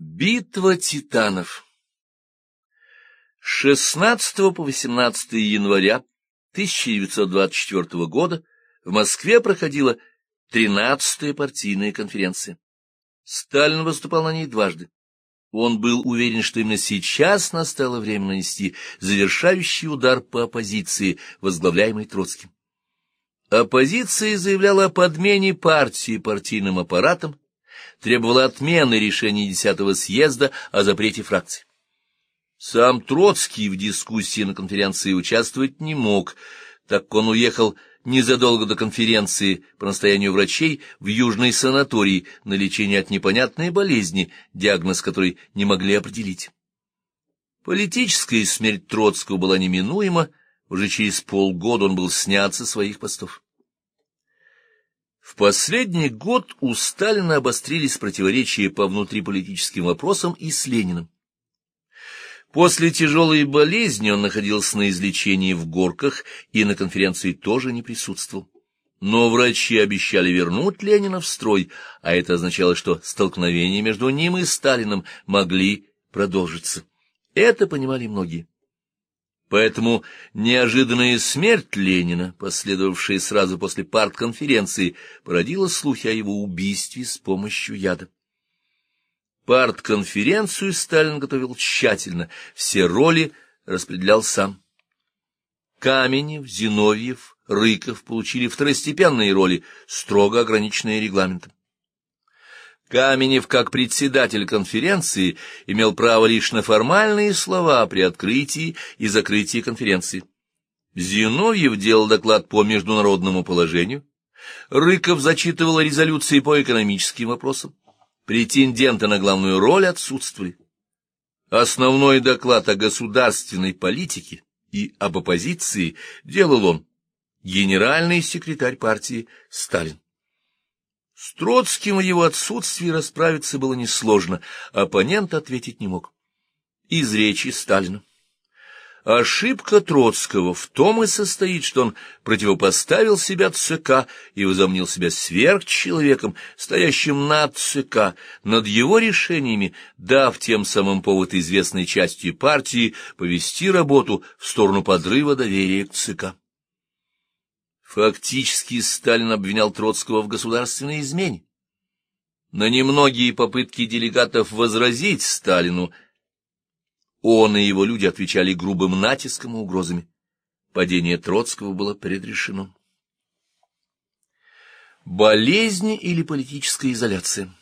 Битва титанов 16 по 18 января 1924 года в Москве проходила 13-я партийная конференция. Сталин выступал на ней дважды. Он был уверен, что именно сейчас настало время нанести завершающий удар по оппозиции, возглавляемой Троцким. Оппозиция заявляла о подмене партии партийным аппаратом, требовала отмены решения десятого съезда о запрете фракций. Сам Троцкий в дискуссии на конференции участвовать не мог, так как он уехал незадолго до конференции по настоянию врачей в южный санаторий на лечение от непонятной болезни, диагноз которой не могли определить. Политическая смерть Троцкого была неминуема, уже через полгода он был снят со своих постов. В последний год у Сталина обострились противоречия по внутриполитическим вопросам и с Лениным. После тяжелой болезни он находился на излечении в Горках и на конференции тоже не присутствовал. Но врачи обещали вернуть Ленина в строй, а это означало, что столкновения между ним и Сталиным могли продолжиться. Это понимали многие. Поэтому неожиданная смерть Ленина, последовавшая сразу после партконференции, породила слухи о его убийстве с помощью яда. Партконференцию Сталин готовил тщательно, все роли распределял сам. Каменев, Зиновьев, Рыков получили второстепенные роли, строго ограниченные регламентом. Каменев, как председатель конференции, имел право лишь на формальные слова при открытии и закрытии конференции. Зиновьев делал доклад по международному положению, Рыков зачитывал резолюции по экономическим вопросам, претенденты на главную роль отсутствовали. Основной доклад о государственной политике и об оппозиции делал он, генеральный секретарь партии Сталин. С Троцким и его отсутствии расправиться было несложно, оппонент ответить не мог. Из речи Сталина. Ошибка Троцкого в том и состоит, что он противопоставил себя ЦК и возомнил себя сверхчеловеком, стоящим над ЦК, над его решениями, дав тем самым повод известной части партии повести работу в сторону подрыва доверия к ЦК. Фактически Сталин обвинял Троцкого в государственной измене. На немногие попытки делегатов возразить Сталину он и его люди отвечали грубым натиском и угрозами. Падение Троцкого было предрешено. Болезнь или политическая изоляция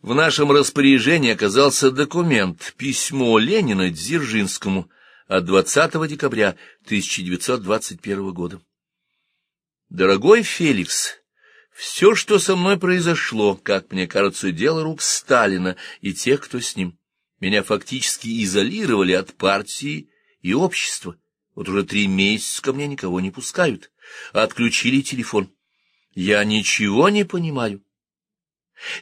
В нашем распоряжении оказался документ, письмо Ленина Дзержинскому – от 20 декабря 1921 года. Дорогой Феликс, все, что со мной произошло, как мне кажется, дело рук Сталина и тех, кто с ним. Меня фактически изолировали от партии и общества. Вот уже три месяца ко мне никого не пускают. Отключили телефон. Я ничего не понимаю.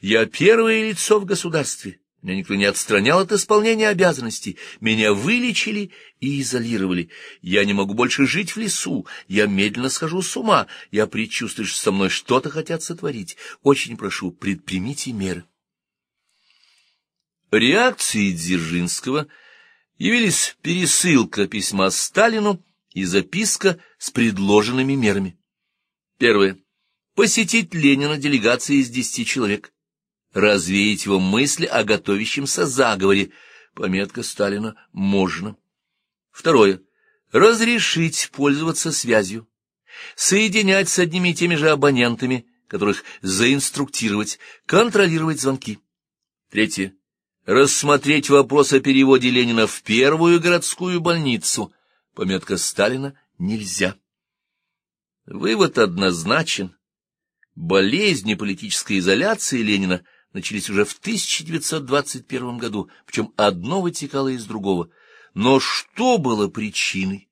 Я первое лицо в государстве. Меня никто не отстранял от исполнения обязанностей. Меня вылечили и изолировали. Я не могу больше жить в лесу. Я медленно схожу с ума. Я предчувствую, что со мной что-то хотят сотворить. Очень прошу, предпримите меры. Реакцией Дзержинского явились пересылка письма Сталину и записка с предложенными мерами. Первое. Посетить Ленина делегации из десяти человек развеять его мысли о готовящемся заговоре. Пометка Сталина «можно». Второе. Разрешить пользоваться связью. Соединять с одними и теми же абонентами, которых заинструктировать, контролировать звонки. Третье. Рассмотреть вопрос о переводе Ленина в первую городскую больницу. Пометка Сталина «нельзя». Вывод однозначен. Болезни политической изоляции Ленина – начались уже в 1921 году, причем одно вытекало из другого. Но что было причиной,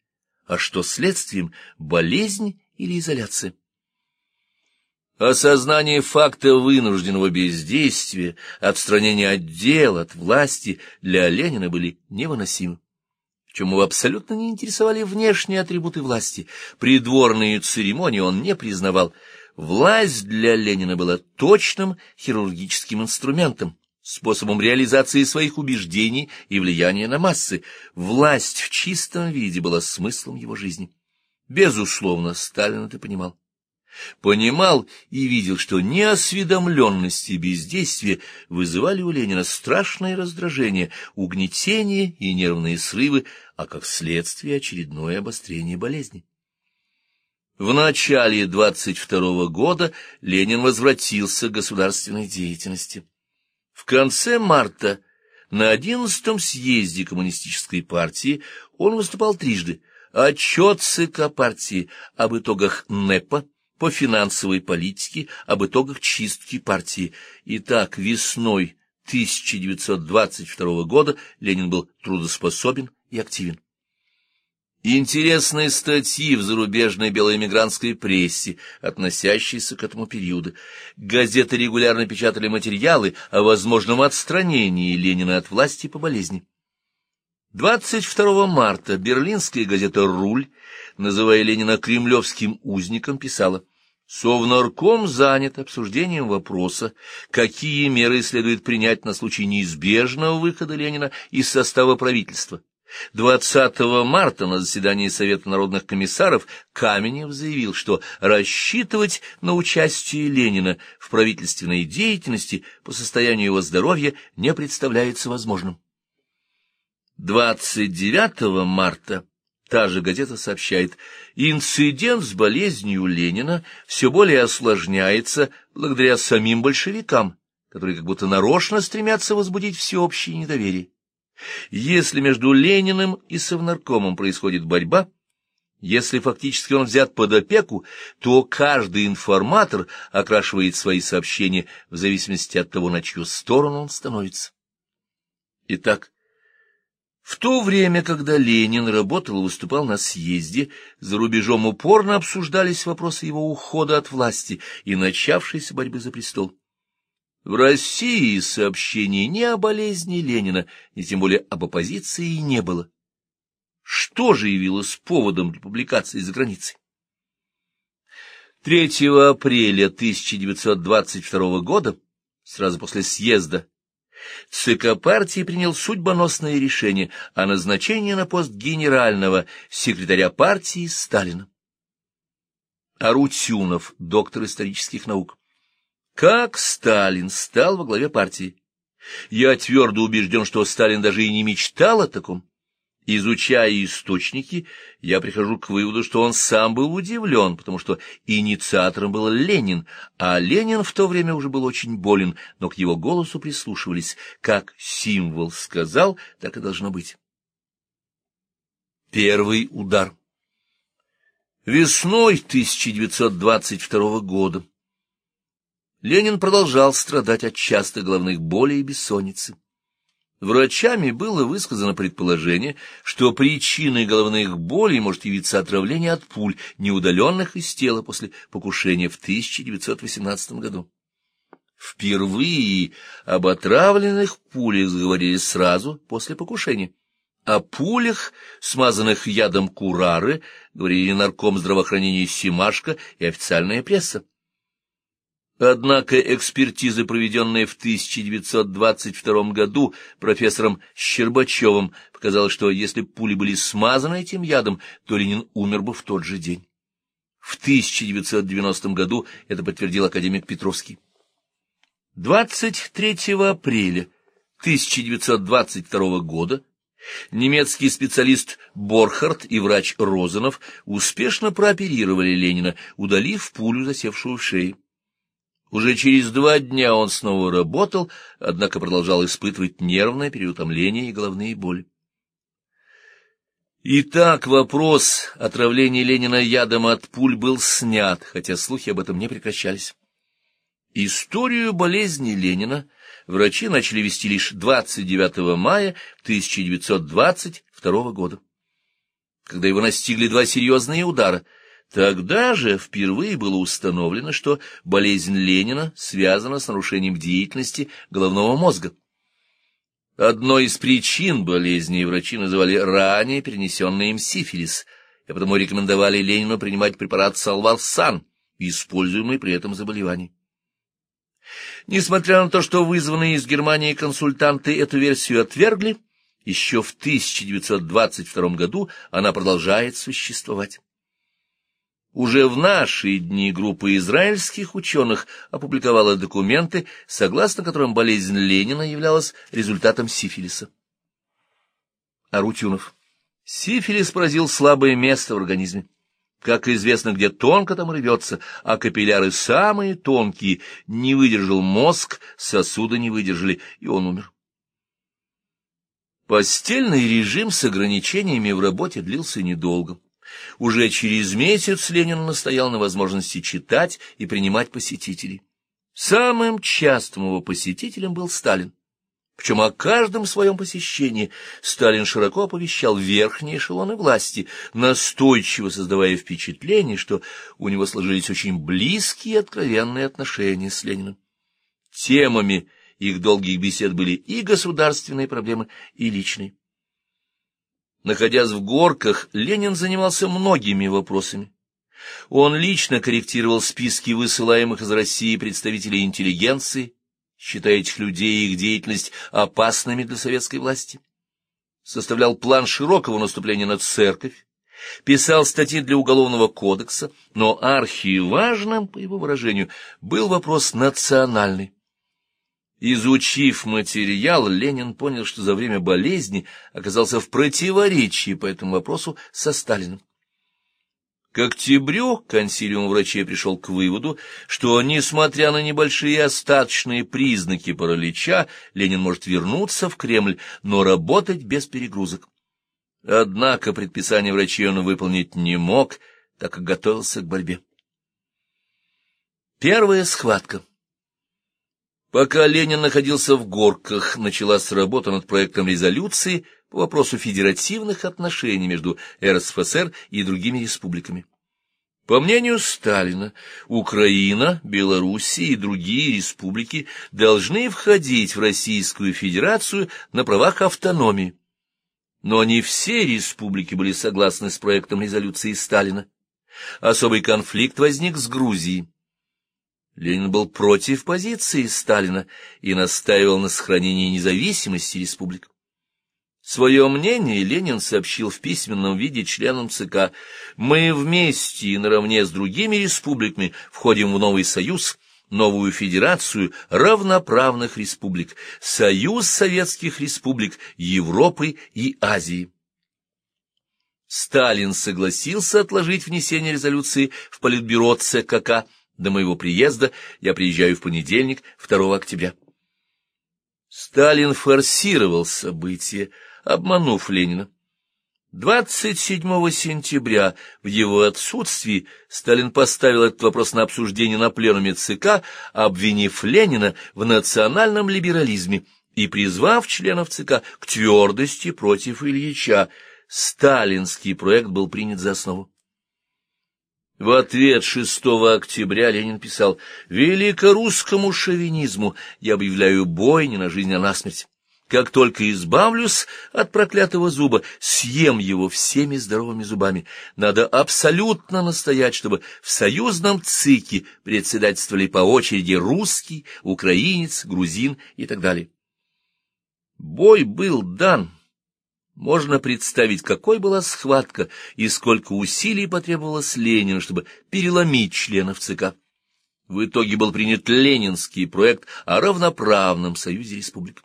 а что следствием, болезнь или изоляция? Осознание факта вынужденного бездействия, отстранения от дел, от власти для Ленина были невыносимы. Причем его абсолютно не интересовали внешние атрибуты власти, придворные церемонии он не признавал, Власть для Ленина была точным хирургическим инструментом, способом реализации своих убеждений и влияния на массы. Власть в чистом виде была смыслом его жизни. Безусловно, Сталин это понимал. Понимал и видел, что неосведомленность и бездействие вызывали у Ленина страшное раздражение, угнетение и нервные срывы, а как следствие очередное обострение болезни. В начале 22 года Ленин возвратился к государственной деятельности. В конце марта на 11 съезде коммунистической партии он выступал трижды. Отчет ЦК партии об итогах НЭПа по финансовой политике, об итогах чистки партии. Итак, весной 1922 года Ленин был трудоспособен и активен. Интересные статьи в зарубежной белоэмигрантской прессе, относящиеся к этому периоду. Газеты регулярно печатали материалы о возможном отстранении Ленина от власти по болезни. 22 марта берлинская газета «Руль», называя Ленина кремлевским узником, писала «Совнарком занят обсуждением вопроса, какие меры следует принять на случай неизбежного выхода Ленина из состава правительства». 20 марта на заседании Совета народных комиссаров Каменев заявил, что рассчитывать на участие Ленина в правительственной деятельности по состоянию его здоровья не представляется возможным. 29 марта та же газета сообщает, инцидент с болезнью Ленина все более осложняется благодаря самим большевикам, которые как будто нарочно стремятся возбудить всеобщее недоверие. Если между Лениным и Совнаркомом происходит борьба, если фактически он взят под опеку, то каждый информатор окрашивает свои сообщения в зависимости от того, на чью сторону он становится. Итак, в то время, когда Ленин работал и выступал на съезде, за рубежом упорно обсуждались вопросы его ухода от власти и начавшейся борьбы за престол. В России сообщений ни о болезни Ленина, ни тем более об оппозиции не было. Что же явилось поводом для публикации за границей? 3 апреля 1922 года, сразу после съезда, ЦК партии принял судьбоносное решение о назначении на пост генерального секретаря партии Сталина. Арутюнов, доктор исторических наук. Как Сталин стал во главе партии? Я твердо убежден, что Сталин даже и не мечтал о таком. Изучая источники, я прихожу к выводу, что он сам был удивлен, потому что инициатором был Ленин, а Ленин в то время уже был очень болен, но к его голосу прислушивались. Как символ сказал, так и должно быть. Первый удар. Весной 1922 года Ленин продолжал страдать от частых головных болей и бессонницы. Врачами было высказано предположение, что причиной головных болей может явиться отравление от пуль, неудаленных из тела после покушения в 1918 году. Впервые об отравленных пулях заговорили сразу после покушения. О пулях, смазанных ядом курары, говорили нарком здравоохранения Симашко и официальная пресса. Однако экспертиза, проведенная в 1922 году профессором Щербачевым, показала, что если пули были смазаны этим ядом, то Ленин умер бы в тот же день. В 1990 году это подтвердил академик Петровский. 23 апреля 1922 года немецкий специалист Борхард и врач Розанов успешно прооперировали Ленина, удалив пулю, засевшую в шее. Уже через два дня он снова работал, однако продолжал испытывать нервное переутомление и головные боли. Итак, вопрос отравления Ленина ядом от пуль был снят, хотя слухи об этом не прекращались. Историю болезни Ленина врачи начали вести лишь 29 мая 1922 года, когда его настигли два серьезные удара — Тогда же впервые было установлено, что болезнь Ленина связана с нарушением деятельности головного мозга. Одной из причин болезни врачи называли ранее перенесенный им сифилис, и потому рекомендовали Ленину принимать препарат салварсан, используемый при этом заболевании. Несмотря на то, что вызванные из Германии консультанты эту версию отвергли, еще в 1922 году она продолжает существовать. Уже в наши дни группа израильских ученых опубликовала документы, согласно которым болезнь Ленина являлась результатом сифилиса. Арутюнов. Сифилис поразил слабое место в организме. Как известно, где тонко там рвется, а капилляры самые тонкие, не выдержал мозг, сосуды не выдержали, и он умер. Постельный режим с ограничениями в работе длился недолго. Уже через месяц Ленин настоял на возможности читать и принимать посетителей. Самым частым его посетителем был Сталин. Причем о каждом своем посещении Сталин широко оповещал верхние эшелоны власти, настойчиво создавая впечатление, что у него сложились очень близкие и откровенные отношения с Лениным. Темами их долгих бесед были и государственные проблемы, и личные. Находясь в горках, Ленин занимался многими вопросами. Он лично корректировал списки высылаемых из России представителей интеллигенции, считая этих людей и их деятельность опасными для советской власти. Составлял план широкого наступления на церковь, писал статьи для Уголовного кодекса, но архиважным, по его выражению, был вопрос национальный. Изучив материал, Ленин понял, что за время болезни оказался в противоречии по этому вопросу со Сталиным. К октябрю консилиум врачей пришел к выводу, что, несмотря на небольшие остаточные признаки паралича, Ленин может вернуться в Кремль, но работать без перегрузок. Однако предписание врачей он выполнить не мог, так как готовился к борьбе. Первая схватка. Пока Ленин находился в Горках, началась работа над проектом резолюции — по вопросу федеративных отношений между РСФСР и другими республиками. По мнению Сталина, Украина, Белоруссия и другие республики должны входить в Российскую Федерацию на правах автономии. Но не все республики были согласны с проектом резолюции Сталина. Особый конфликт возник с Грузией. Ленин был против позиции Сталина и настаивал на сохранении независимости республик. Свое мнение Ленин сообщил в письменном виде членам ЦК. «Мы вместе и наравне с другими республиками входим в новый союз, новую федерацию равноправных республик, Союз Советских Республик Европы и Азии». Сталин согласился отложить внесение резолюции в Политбюро ЦКК до моего приезда, я приезжаю в понедельник, 2 октября. Сталин форсировал события, обманув Ленина. 27 сентября в его отсутствии Сталин поставил этот вопрос на обсуждение на пленуме ЦК, обвинив Ленина в национальном либерализме и призвав членов ЦК к твердости против Ильича. Сталинский проект был принят за основу. В ответ 6 октября Ленин писал «Великорусскому шовинизму я объявляю бой не на жизнь, а на смерть». Как только избавлюсь от проклятого зуба, съем его всеми здоровыми зубами. Надо абсолютно настоять, чтобы в союзном ЦИКе председательствовали по очереди русский, украинец, грузин и так далее. Бой был дан. Можно представить, какой была схватка и сколько усилий потребовалось Ленину, чтобы переломить членов ЦК. В итоге был принят ленинский проект о равноправном союзе республик.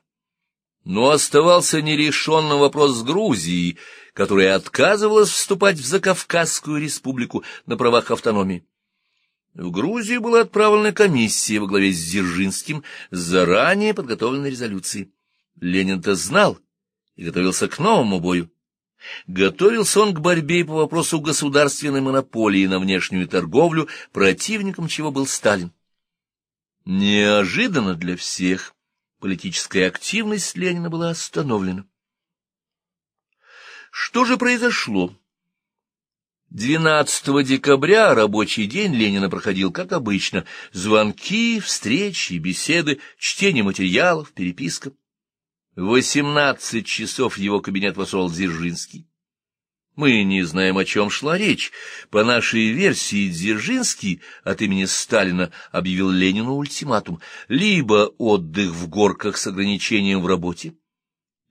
Но оставался нерешенным вопрос с Грузией, которая отказывалась вступать в Закавказскую республику на правах автономии. В Грузию была отправлена комиссия во главе с Дзержинским с заранее подготовленной резолюцией. Ленин-то знал и готовился к новому бою. Готовился он к борьбе по вопросу государственной монополии на внешнюю торговлю, противником чего был Сталин. Неожиданно для всех политическая активность Ленина была остановлена. Что же произошло? 12 декабря рабочий день Ленина проходил, как обычно, звонки, встречи, беседы, чтение материалов, переписка. В 18 часов его кабинет вошел Дзержинский. Мы не знаем, о чем шла речь. По нашей версии, Дзержинский от имени Сталина объявил Ленину ультиматум. Либо отдых в горках с ограничением в работе,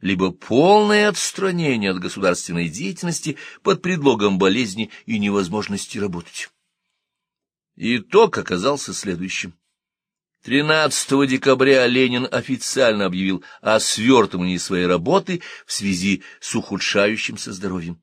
либо полное отстранение от государственной деятельности под предлогом болезни и невозможности работать. Итог оказался следующим. 13 декабря Ленин официально объявил о свертывании своей работы в связи с ухудшающимся здоровьем.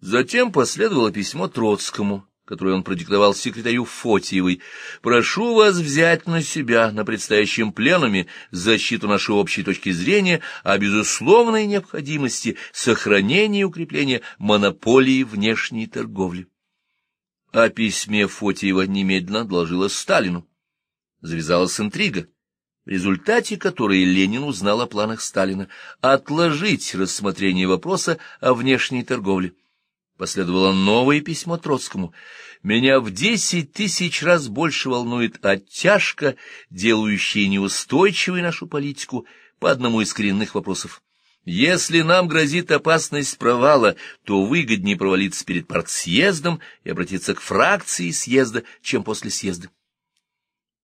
Затем последовало письмо Троцкому, которое он продиктовал секретарю Фотиевой. «Прошу вас взять на себя на предстоящем пленуме защиту нашей общей точки зрения о безусловной необходимости сохранения и укрепления монополии внешней торговли». О письме Фотиева немедленно доложила Сталину. Завязалась интрига в результате которой Ленин узнал о планах Сталина отложить рассмотрение вопроса о внешней торговле. Последовало новое письмо Троцкому. «Меня в десять тысяч раз больше волнует оттяжка, делающая неустойчивой нашу политику по одному из коренных вопросов. Если нам грозит опасность провала, то выгоднее провалиться перед партсъездом и обратиться к фракции съезда, чем после съезда.